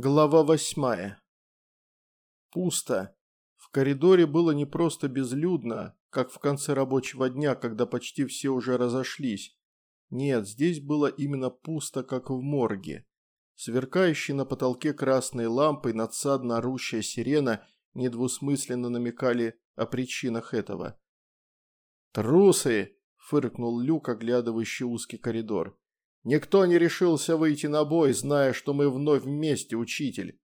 Глава восьмая. Пусто. В коридоре было не просто безлюдно, как в конце рабочего дня, когда почти все уже разошлись. Нет, здесь было именно пусто, как в морге. Сверкающие на потолке красной лампой надсадно орущая сирена недвусмысленно намекали о причинах этого. «Трусы!» – фыркнул Люк, оглядывающий узкий коридор. Никто не решился выйти на бой, зная, что мы вновь вместе, учитель.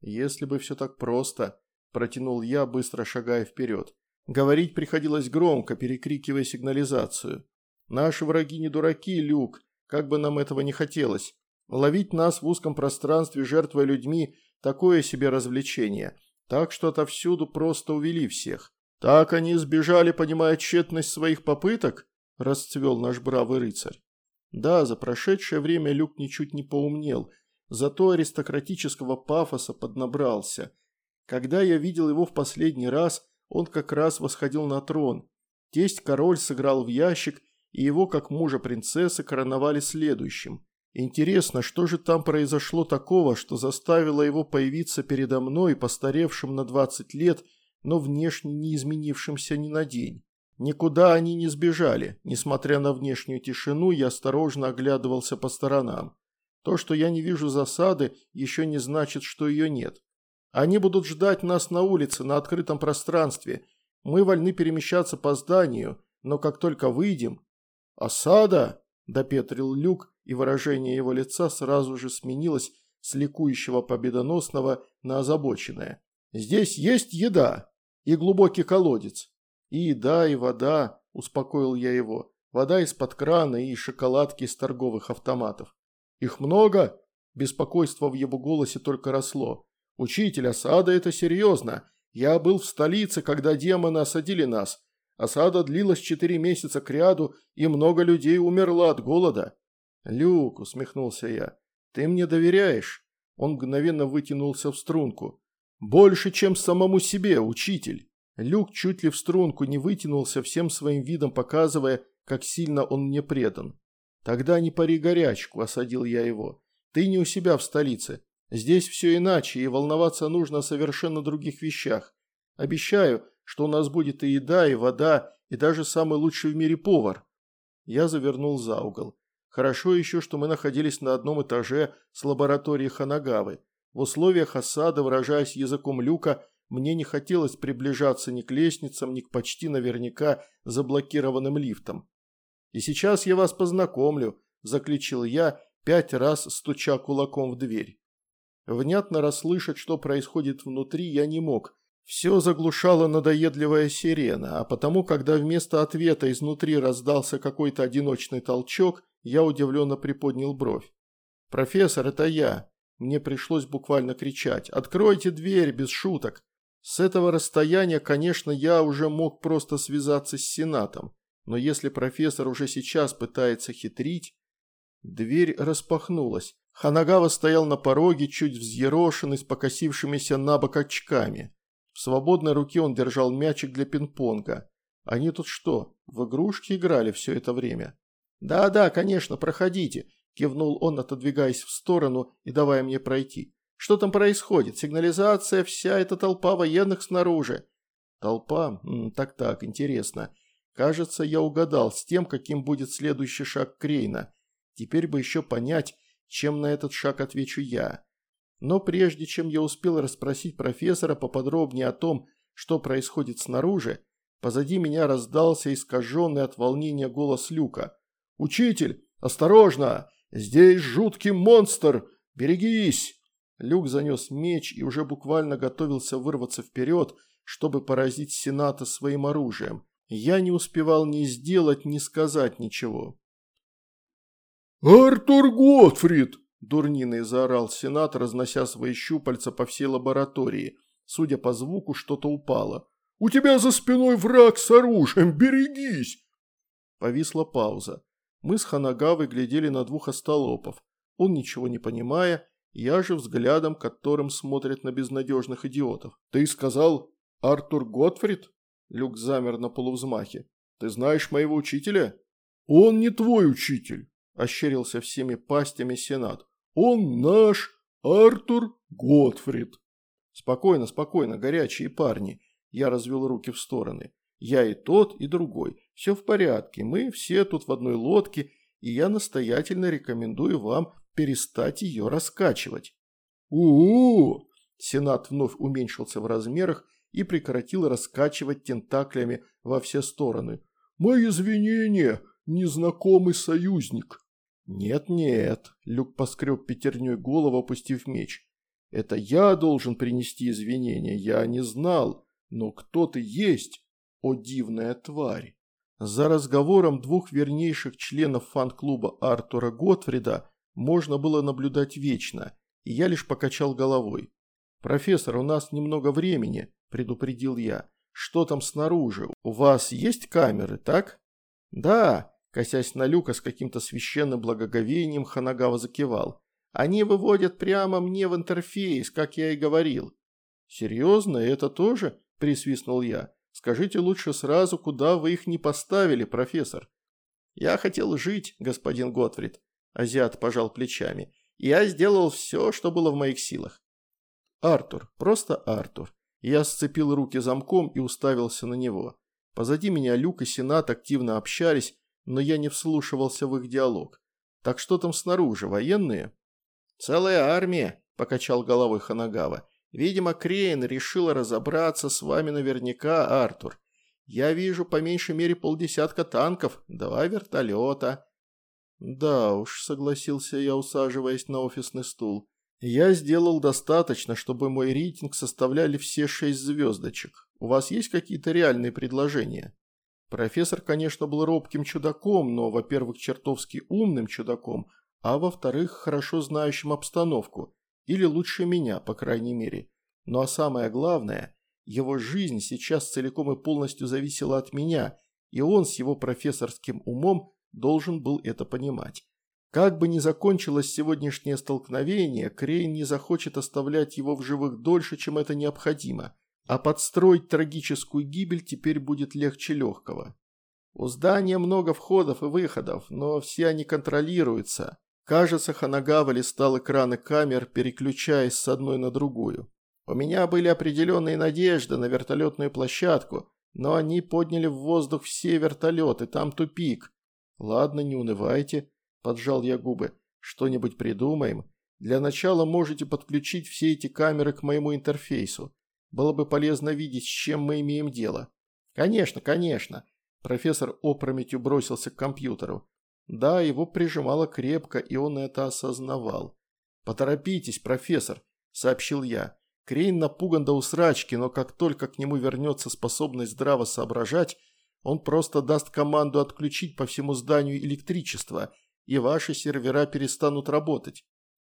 Если бы все так просто, протянул я, быстро шагая вперед. Говорить приходилось громко, перекрикивая сигнализацию. Наши враги не дураки, Люк, как бы нам этого не хотелось. Ловить нас в узком пространстве, жертвой людьми – такое себе развлечение. Так что отовсюду просто увели всех. Так они сбежали, понимая тщетность своих попыток, расцвел наш бравый рыцарь. Да, за прошедшее время Люк ничуть не поумнел, зато аристократического пафоса поднабрался. Когда я видел его в последний раз, он как раз восходил на трон. Тесть-король сыграл в ящик, и его, как мужа принцессы, короновали следующим. Интересно, что же там произошло такого, что заставило его появиться передо мной, постаревшим на 20 лет, но внешне не изменившимся ни на день? Никуда они не сбежали. Несмотря на внешнюю тишину, я осторожно оглядывался по сторонам. То, что я не вижу засады, еще не значит, что ее нет. Они будут ждать нас на улице, на открытом пространстве. Мы вольны перемещаться по зданию, но как только выйдем... «Осада!» – допетрил Люк, и выражение его лица сразу же сменилось с ликующего победоносного на озабоченное. «Здесь есть еда и глубокий колодец. «И еда, и вода», – успокоил я его. «Вода из-под крана и шоколадки из торговых автоматов». «Их много?» – беспокойство в его голосе только росло. «Учитель, осада – это серьезно. Я был в столице, когда демоны осадили нас. Осада длилась четыре месяца кряду, и много людей умерло от голода». «Люк», – усмехнулся я, – «ты мне доверяешь?» Он мгновенно вытянулся в струнку. «Больше, чем самому себе, учитель». Люк чуть ли в струнку не вытянулся, всем своим видом показывая, как сильно он мне предан. «Тогда не пари горячку», – осадил я его. «Ты не у себя в столице. Здесь все иначе, и волноваться нужно о совершенно других вещах. Обещаю, что у нас будет и еда, и вода, и даже самый лучший в мире повар». Я завернул за угол. Хорошо еще, что мы находились на одном этаже с лабораторией Ханагавы. В условиях осады, выражаясь языком люка, мне не хотелось приближаться ни к лестницам, ни к почти наверняка заблокированным лифтам. «И сейчас я вас познакомлю», – заключил я, пять раз стуча кулаком в дверь. Внятно расслышать, что происходит внутри, я не мог. Все заглушала надоедливая сирена, а потому, когда вместо ответа изнутри раздался какой-то одиночный толчок, я удивленно приподнял бровь. «Профессор, это я!» Мне пришлось буквально кричать. «Откройте дверь, без шуток!» С этого расстояния, конечно, я уже мог просто связаться с Сенатом, но если профессор уже сейчас пытается хитрить... Дверь распахнулась. Ханагава стоял на пороге, чуть взъерошенный, с покосившимися на бок очками. В свободной руке он держал мячик для пинг-понга. Они тут что, в игрушки играли все это время? «Да-да, конечно, проходите», – кивнул он, отодвигаясь в сторону и давая мне пройти. Что там происходит? Сигнализация, вся эта толпа военных снаружи. Толпа? Так-так, интересно. Кажется, я угадал с тем, каким будет следующий шаг Крейна. Теперь бы еще понять, чем на этот шаг отвечу я. Но прежде чем я успел расспросить профессора поподробнее о том, что происходит снаружи, позади меня раздался искаженный от волнения голос Люка. «Учитель, осторожно! Здесь жуткий монстр! Берегись!» Люк занес меч и уже буквально готовился вырваться вперед, чтобы поразить Сената своим оружием. Я не успевал ни сделать, ни сказать ничего. «Артур Готфрид!» – дурниной заорал Сенат, разнося свои щупальца по всей лаборатории. Судя по звуку, что-то упало. «У тебя за спиной враг с оружием, берегись!» Повисла пауза. Мы с Ханагавой глядели на двух остолопов. Он, ничего не понимая, я же взглядом, которым смотрят на безнадежных идиотов. «Ты сказал Артур Готфрид?» Люк замер на полувзмахе. «Ты знаешь моего учителя?» «Он не твой учитель», – ощерился всеми пастями Сенат. «Он наш Артур Готфрид. Спокойно, спокойно, горячие парни. Я развел руки в стороны. Я и тот, и другой. Все в порядке, мы все тут в одной лодке, и я настоятельно рекомендую вам перестать ее раскачивать. у Сенат вновь уменьшился в размерах и прекратил раскачивать тентаклями во все стороны. «Мои извинения, незнакомый союзник». «Нет-нет», – Люк поскреб пятерней голову, опустив меч. «Это я должен принести извинения, я не знал, но кто ты есть, о дивная тварь». За разговором двух вернейших членов фан-клуба Артура Готфрида можно было наблюдать вечно, и я лишь покачал головой. «Профессор, у нас немного времени», – предупредил я. «Что там снаружи? У вас есть камеры, так?» «Да», – косясь на люка с каким-то священным благоговением, Ханагава закивал. «Они выводят прямо мне в интерфейс, как я и говорил». «Серьезно, это тоже?» – присвистнул я. «Скажите лучше сразу, куда вы их не поставили, профессор?» «Я хотел жить, господин Готфрид», – азиат пожал плечами. «Я сделал все, что было в моих силах. Артур, просто Артур. Я сцепил руки замком и уставился на него. Позади меня Люк и Сенат активно общались, но я не вслушивался в их диалог. Так что там снаружи, военные? Целая армия, покачал головой Ханагава. Видимо, Крейн решил разобраться с вами наверняка, Артур. Я вижу по меньшей мере полдесятка танков, два вертолета. Да уж, согласился я, усаживаясь на офисный стул. Я сделал достаточно, чтобы мой рейтинг составляли все шесть звездочек. У вас есть какие-то реальные предложения? Профессор, конечно, был робким чудаком, но, во-первых, чертовски умным чудаком, а во-вторых, хорошо знающим обстановку. Или лучше меня, по крайней мере. Ну а самое главное, его жизнь сейчас целиком и полностью зависела от меня, и он с его профессорским умом должен был это понимать. Как бы ни закончилось сегодняшнее столкновение, Крейн не захочет оставлять его в живых дольше, чем это необходимо, а подстроить трагическую гибель теперь будет легче легкого. У здания много входов и выходов, но все они контролируются. Кажется, Ханагава листал экраны камер, переключаясь с одной на другую. У меня были определенные надежды на вертолетную площадку, но они подняли в воздух все вертолеты, там тупик. Ладно, не унывайте. Поджал я губы. Что-нибудь придумаем? Для начала можете подключить все эти камеры к моему интерфейсу. Было бы полезно видеть, с чем мы имеем дело. Конечно, конечно. Профессор опрометью бросился к компьютеру. Да, его прижимало крепко, и он это осознавал. «Поторопитесь, профессор», – сообщил я. Крейн напуган до усрачки, но как только к нему вернется способность здраво соображать, он просто даст команду отключить по всему зданию электричество – и ваши сервера перестанут работать.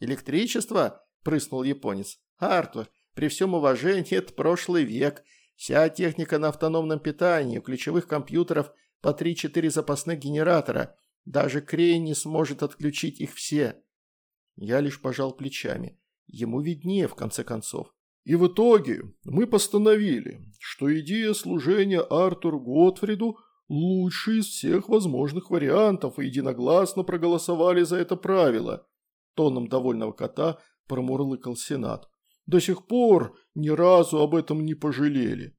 Электричество? Прыснул японец. Артур, при всем уважении, это прошлый век. Вся техника на автономном питании, у ключевых компьютеров по 3-4 запасных генератора. Даже Крейн не сможет отключить их все. Я лишь пожал плечами. Ему виднее, в конце концов. И в итоге мы постановили, что идея служения Артуру Готфриду – лучший из всех возможных вариантов и единогласно проголосовали за это правило. Тоном довольного кота промурлыкал Сенат. До сих пор ни разу об этом не пожалели.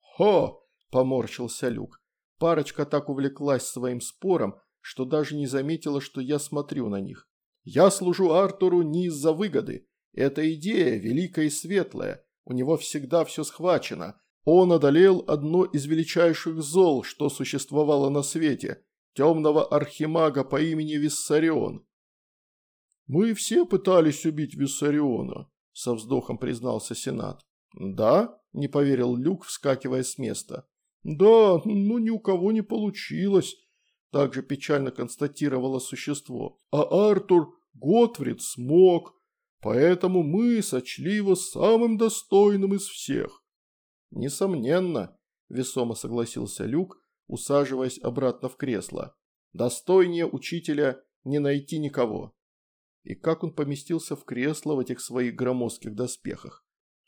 «Хо!» – поморщился Люк. Парочка так увлеклась своим спором, что даже не заметила, что я смотрю на них. «Я служу Артуру не из-за выгоды. Эта идея великая и светлая. У него всегда все схвачено, он одолел одно из величайших зол, что существовало на свете – темного архимага по имени Виссарион. «Мы все пытались убить Виссариона», – со вздохом признался Сенат. «Да?» – не поверил Люк, вскакивая с места. «Да, но ни у кого не получилось», – также печально констатировало существо. «А Артур Готфрид смог, поэтому мы сочли его самым достойным из всех». «Несомненно», – весомо согласился Люк, усаживаясь обратно в кресло. «Достойнее учителя не найти никого». И как он поместился в кресло в этих своих громоздких доспехах?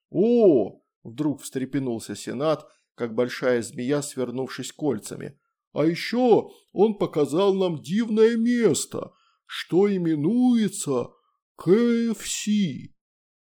«О!» – вдруг встрепенулся Сенат, как большая змея, свернувшись кольцами. «А еще он показал нам дивное место, что именуется КФС.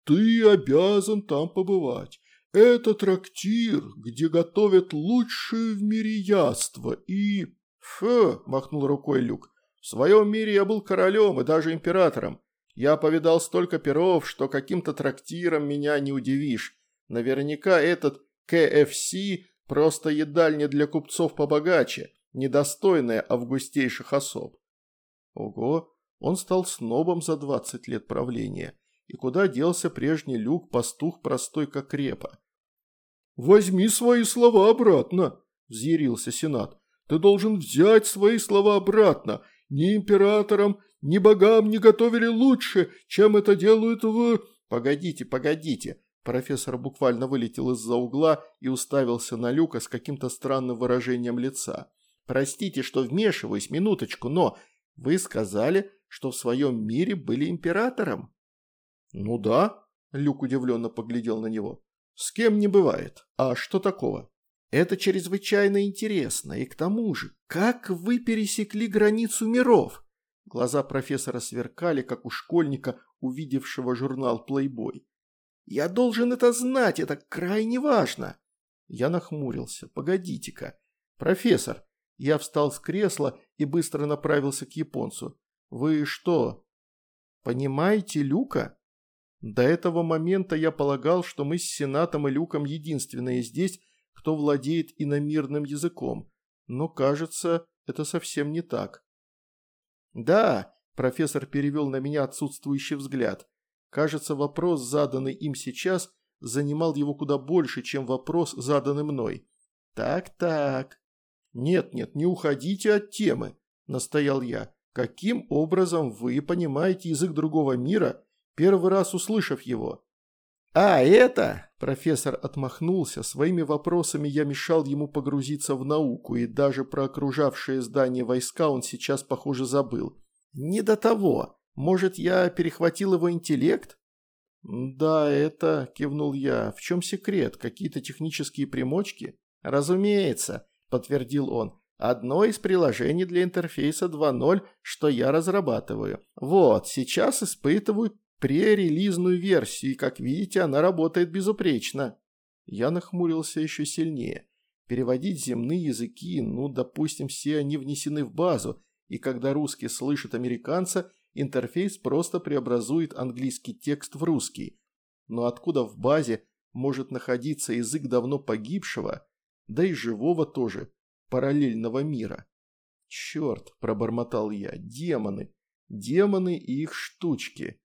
Ты обязан там побывать. Это трактир, где готовят лучшее в мире яство и...» «Фу!» – махнул рукой Люк. «В своем мире я был королем и даже императором. Я повидал столько перов, что каким-то трактиром меня не удивишь. Наверняка этот КФС – просто едальня для купцов побогаче, недостойная августейших особ». Ого, он стал снобом за 20 лет правления. И куда делся прежний Люк, пастух простой как репа? «Возьми свои слова обратно», – взъярился Сенат. «Ты должен взять свои слова обратно. Ни императорам, ни богам не готовили лучше, чем это делают в...» «Погодите, погодите». Профессор буквально вылетел из-за угла и уставился на Люка с каким-то странным выражением лица. «Простите, что вмешиваюсь, минуточку, но вы сказали, что в своем мире были императором?» «Ну да», – Люк удивленно поглядел на него. «С кем не бывает. А что такого?» «Это чрезвычайно интересно. И к тому же, как вы пересекли границу миров?» Глаза профессора сверкали, как у школьника, увидевшего журнал «Плейбой». «Я должен это знать, это крайне важно!» Я нахмурился. «Погодите-ка. Профессор!» Я встал с кресла и быстро направился к японцу. «Вы что, понимаете Люка?» До этого момента я полагал, что мы с Сенатом и Люком единственные здесь, кто владеет иномирным языком. Но, кажется, это совсем не так. «Да», – профессор перевел на меня отсутствующий взгляд. Кажется, вопрос, заданный им сейчас, занимал его куда больше, чем вопрос, заданный мной. «Так-так». «Нет-нет, не уходите от темы», – настоял я. «Каким образом вы понимаете язык другого мира, первый раз услышав его?» «А, это...» – профессор отмахнулся. Своими вопросами я мешал ему погрузиться в науку, и даже про окружавшее здание войска он сейчас, похоже, забыл. «Не до того. Может, я перехватил его интеллект?» «Да, это...» – кивнул я. «В чем секрет? Какие-то технические примочки?» «Разумеется», – подтвердил он. «Одно из приложений для интерфейса 2.0, что я разрабатываю. Вот, сейчас испытываю пререлизную версию, и, как видите, она работает безупречно. Я нахмурился еще сильнее. Переводить земные языки, ну, допустим, все они внесены в базу, и когда русский слышит американца, интерфейс просто преобразует английский текст в русский. Но откуда в базе может находиться язык давно погибшего, да и живого тоже, параллельного мира? «Черт!» – пробормотал я. «Демоны! Демоны и их штучки!»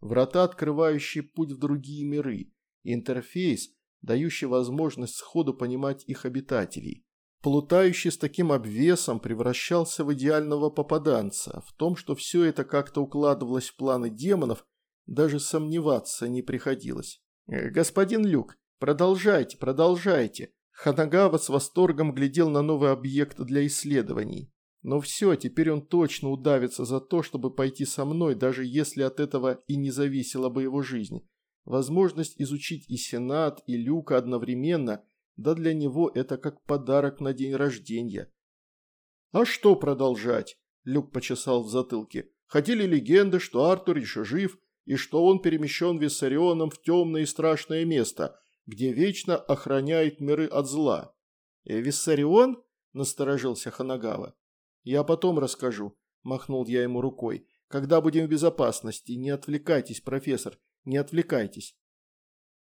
Врата, открывающие путь в другие миры. Интерфейс, дающий возможность сходу понимать их обитателей. Плутающий с таким обвесом превращался в идеального попаданца. В том, что все это как-то укладывалось в планы демонов, даже сомневаться не приходилось. «Э, «Господин Люк, продолжайте, продолжайте!» Ханагава с восторгом глядел на новый объект для исследований. Но все, теперь он точно удавится за то, чтобы пойти со мной, даже если от этого и не зависела бы его жизнь. Возможность изучить и Сенат, и Люка одновременно, да для него это как подарок на день рождения. «А что продолжать?» – Люк почесал в затылке. «Ходили легенды, что Артур еще жив, и что он перемещен Виссарионом в темное и страшное место, где вечно охраняет миры от зла». «Э, «Виссарион?» – насторожился Ханагава. «Я потом расскажу», – махнул я ему рукой. «Когда будем в безопасности, не отвлекайтесь, профессор, не отвлекайтесь».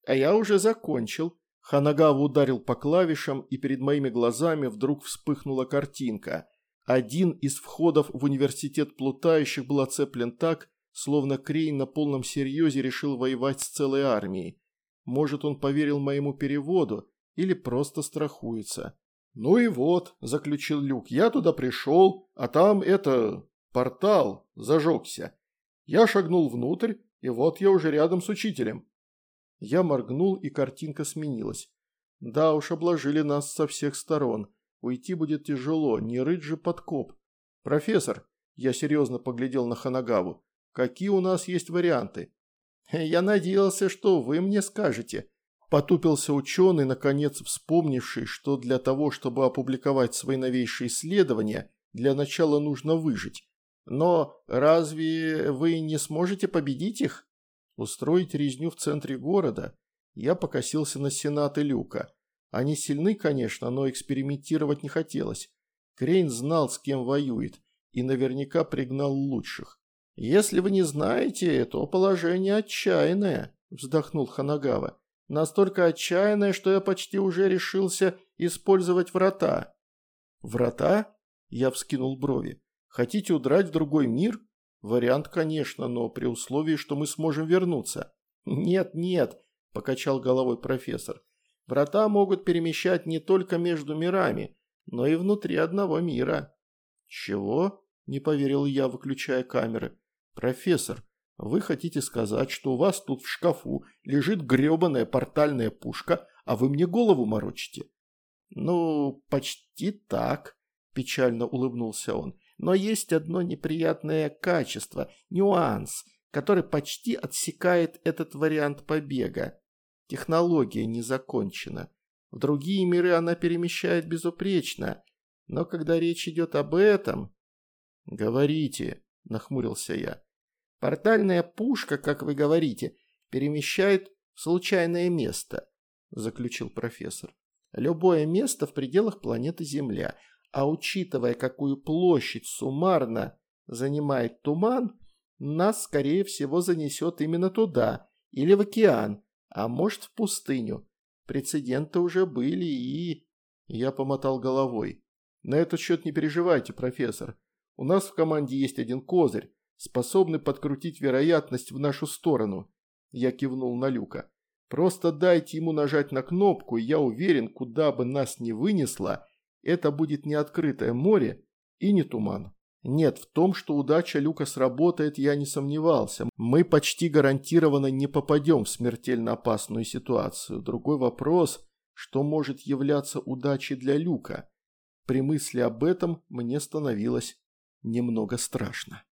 «А я уже закончил». Ханагава ударил по клавишам, и перед моими глазами вдруг вспыхнула картинка. Один из входов в университет плутающих был оцеплен так, словно Крейн на полном серьезе решил воевать с целой армией. Может, он поверил моему переводу или просто страхуется. «Ну и вот», – заключил Люк, – «я туда пришел, а там это... портал зажегся. Я шагнул внутрь, и вот я уже рядом с учителем». Я моргнул, и картинка сменилась. Да уж, обложили нас со всех сторон. Уйти будет тяжело, не рыть же подкоп. «Профессор», – я серьезно поглядел на Ханагаву, – «какие у нас есть варианты?» «Я надеялся, что вы мне скажете», Потупился ученый, наконец вспомнивший, что для того, чтобы опубликовать свои новейшие исследования, для начала нужно выжить. Но разве вы не сможете победить их? Устроить резню в центре города? Я покосился на Сенат и Люка. Они сильны, конечно, но экспериментировать не хотелось. Крейн знал, с кем воюет, и наверняка пригнал лучших. «Если вы не знаете, то положение отчаянное», – вздохнул Ханагава. «Настолько отчаянное, что я почти уже решился использовать врата». «Врата?» – я вскинул брови. Хотите удрать в другой мир? Вариант, конечно, но при условии, что мы сможем вернуться. Нет, нет, покачал головой профессор. Врата могут перемещать не только между мирами, но и внутри одного мира. Чего? Не поверил я, выключая камеры. Профессор, вы хотите сказать, что у вас тут в шкафу лежит гребаная портальная пушка, а вы мне голову морочите? Ну, почти так, печально улыбнулся он. Но есть одно неприятное качество, нюанс, который почти отсекает этот вариант побега. Технология не закончена. В другие миры она перемещает безупречно, но когда речь идет об этом... «Говорите», — нахмурился я. «Портальная пушка, как вы говорите, перемещает в случайное место», — заключил профессор. «Любое место в пределах планеты Земля, а учитывая, какую площадь суммарно занимает туман, нас, скорее всего, занесет именно туда, или в океан, а может в пустыню. Прецеденты уже были и... Я помотал головой. На этот счет не переживайте, профессор. У нас в команде есть один козырь, способный подкрутить вероятность в нашу сторону. Я кивнул на Люка. Просто дайте ему нажать на кнопку, и я уверен, куда бы нас ни вынесло, это будет не открытое море и не туман. Нет, в том, что удача Люка сработает, я не сомневался. Мы почти гарантированно не попадем в смертельно опасную ситуацию. Другой вопрос, что может являться удачей для Люка. При мысли об этом мне становилось немного страшно.